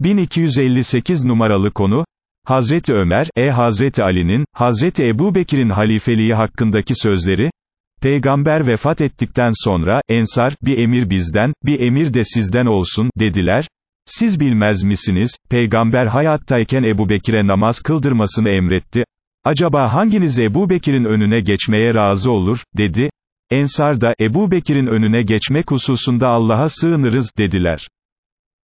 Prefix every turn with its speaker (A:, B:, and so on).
A: 1258 numaralı konu, Hazreti Ömer, e Hazreti Ali'nin, Hazreti Ebu Bekir'in halifeliği hakkındaki sözleri, Peygamber vefat ettikten sonra, Ensar, bir emir bizden, bir emir de sizden olsun, dediler, siz bilmez misiniz, Peygamber hayattayken Ebu Bekir'e namaz kıldırmasını emretti, acaba hanginiz Ebu Bekir'in önüne geçmeye razı olur, dedi, Ensar da, Ebu Bekir'in önüne geçmek hususunda Allah'a sığınırız, dediler.